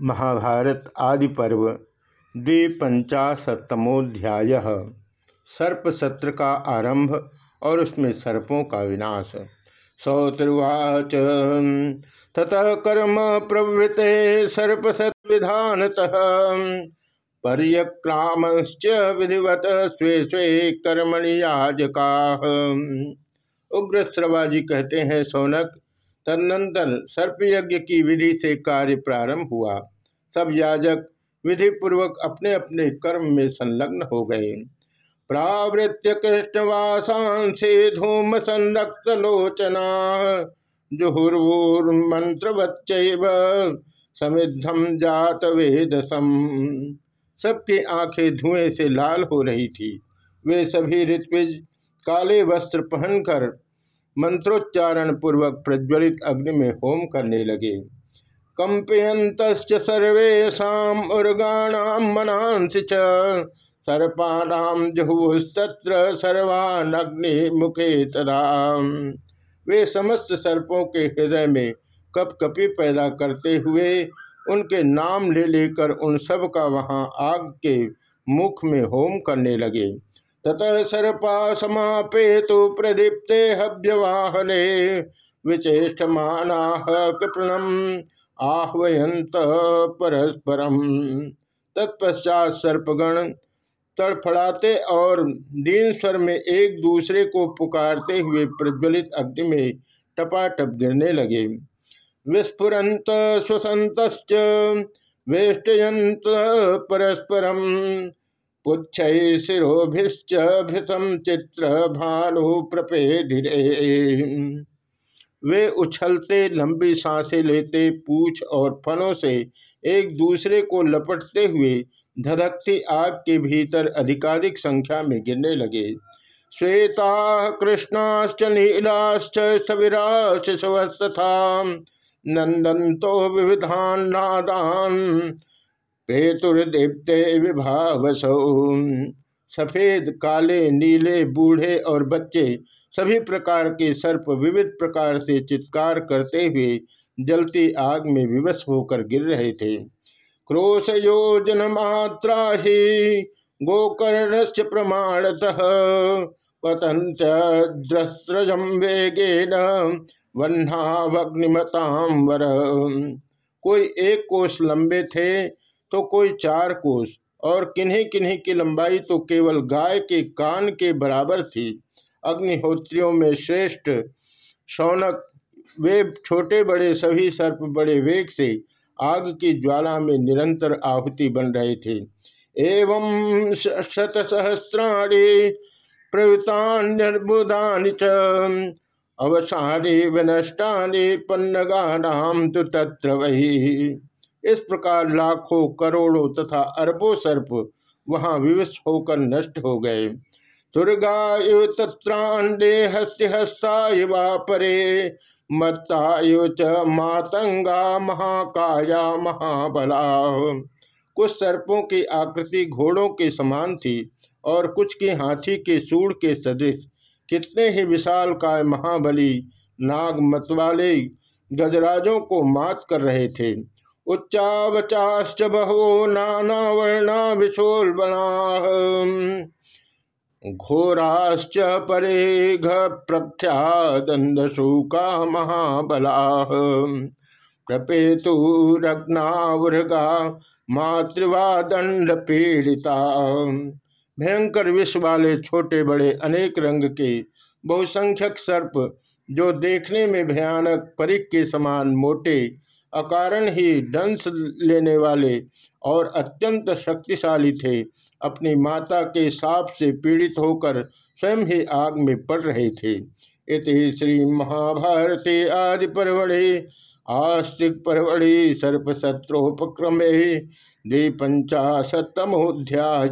महाभारत आदि पर्व द्विपंचाशतमोध्याय। सर्प सत्र का आरंभ और उसमें सर्पों का विनाश। सौतुवाच ततः कर्म प्रवृत्ते सर्पसत्विधानतः पर्यक्रामश्च विधिवत स्वे स्वे कर्मणि याजका। उग्र श्रवाजी कहते हैं, सोनक तदनंतर सर्पयज्ञ की विधि से कार्य प्रारंभ हुआ। सब याजक विधि पूर्वक अपने अपने कर्म में संलग्न हो गए। प्रावृत्य कृष्णवासांसे धूम संरक्त लोचना जुहुर्वूर्मंत्रवच्च समिद्धम जात वेदसम सबकी आँखें धुएँ से लाल हो रही थी। वे सभी ऋत्विज काले वस्त्र पहनकर मंत्रोच्चारण पूर्वक प्रज्वलित अग्नि में होम करने लगे। कंपयंत सर्वेशा उर्गाणाम मनांसि च। सर्पाणाम जुहुस्तत्र सर्वानग्नि मुखे तदा। वे समस्त सर्पों के हृदय में कप कपी पैदा करते हुए उनके नाम ले लेकर उन सब का वहाँ आग के मुख में होम करने लगे। ततः सर्पा समापेतु प्रदीप्ते हव्यवाहने विचेष्टमाना कृपणम आह्वयंत परस्परम। तत्पश्चात सर्पगण तड़फड़ाते और दीन स्वर में एक दूसरे को पुकारते हुए प्रज्वलित अग्नि में टपाटप गिरने लगे। विस्फुरंत स्वसंत वेष्टयंत परस्परम। पुच्छ शिरोभिश्च भृतम चित्र भानु प्रपेधिरे। वे उछलते, लंबी साँसें लेते, पूछ और फनों से एक दूसरे को लपटते हुए धधकती आग के भीतर अधिकाधिक संख्या में गिरने लगे। श्वेता, कृष्णाश्च, नीलाश्च स्थविराश्च शवस्तथा नंदंतो विविधान नादान प्रेतुर्दीप्ते विभावसौ सफ़ेद, काले, नीले, बूढ़े और बच्चे सभी प्रकार के सर्प विविध प्रकार से चित्कार करते हुए जलती आग में विवश होकर गिर रहे थे। क्रोश योजन मात्रा ही गोकर्ण से प्रमाणतः पतंत द्रस्त्रजम वेगेन वन्हावग्निमताम वर। कोई एक कोष लंबे थे तो कोई चार कोस और किन्हीं किन्हीं की लंबाई तो केवल गाय के कान के बराबर थी। अग्निहोत्रियों में श्रेष्ठ शौनक, वे छोटे बड़े, सभी सर्प बड़े वेग से आग की ज्वाला में निरंतर आहुति बन रहे थे। एवं शत सहस्राणी प्रयुतान्यर्बुदानि च। अवसानी विनष्टानि पन्नगानाम तो तत्र वही। इस प्रकार लाखों, करोड़ों तथा अरबों सर्प वहाँ विवश होकर नष्ट हो गए। दुर्गा इव हस्ति हस्ता युवा परे, मत्ता च मातंगा महाकाया महाबला। कुछ सर्पों की आकृति घोड़ों के समान थी और कुछ की हाथी के सूढ़ के सदृश। कितने ही विशाल काय महाबली नाग मतवाले गजराजों को मात कर रहे थे। उच्चावचाश्च बहो नाना वर्णा विशोलबणा घोराश्च परे प्रख्या दंदशूका महाबला प्रपेतुरग्नावृगा मातृवा दंड पीड़िता भयंकर विष वाले छोटे बड़े अनेक रंग के बहुसंख्यक सर्प, जो देखने में भयानक परिक के समान मोटे अकारण ही दंश लेने वाले और अत्यंत शक्तिशाली थे। अपनी माता के साप से पीड़ित होकर स्वयं ही आग में पड़ रहे थे। इति श्री महाभारते आदि परवड़े आस्तिक परवड़े सर्पशत्रोपक्रमे द्विपंचाशतमोध्याय